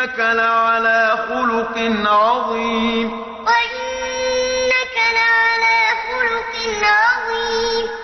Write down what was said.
وإنك لعلى خلق عظيم. وإنك لعلى خلق عظيم.